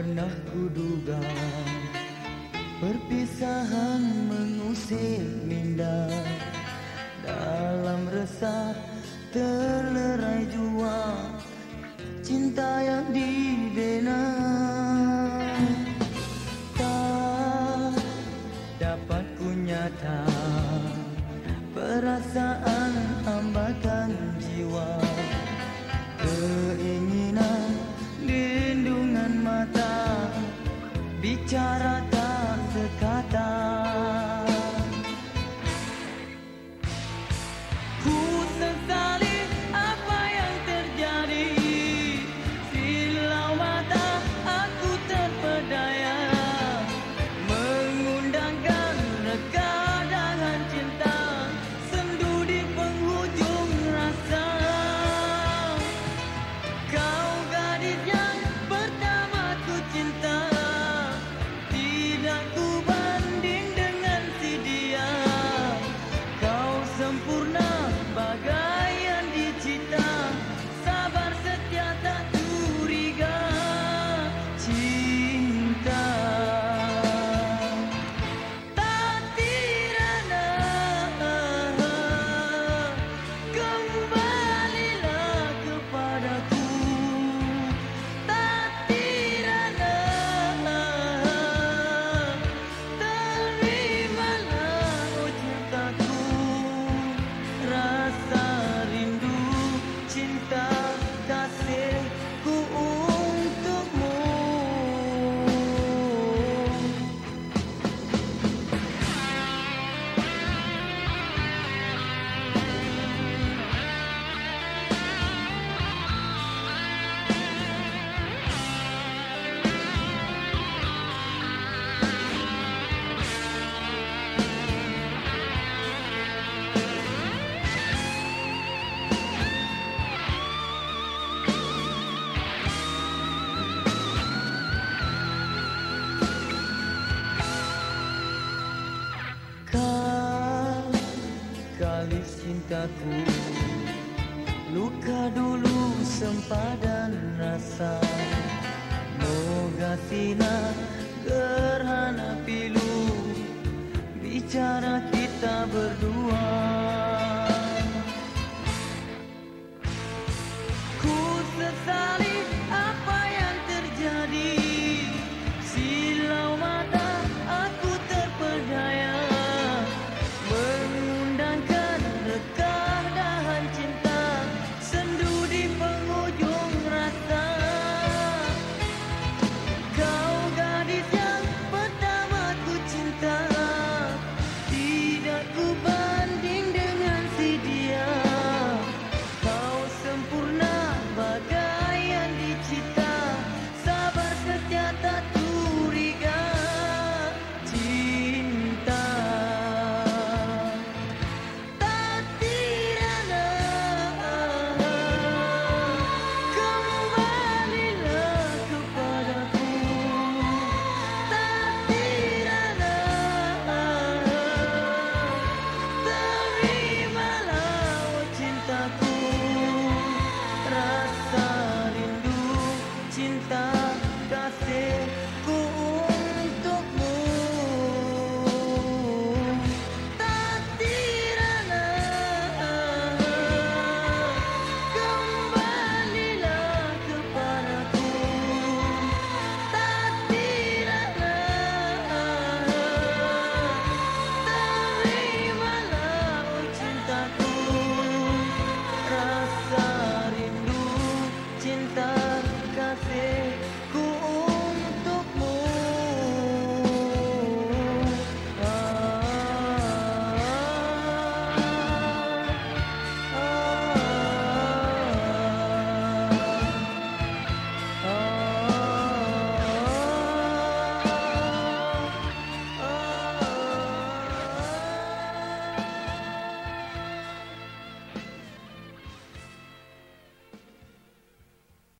pernah kuduga Perpisahan mengusir minda Dalam resah terlerai jua Cinta yang dibina. Tak dapat ku nyata Kali cintaku. Luka dulu sempadan rasa. Moga sinar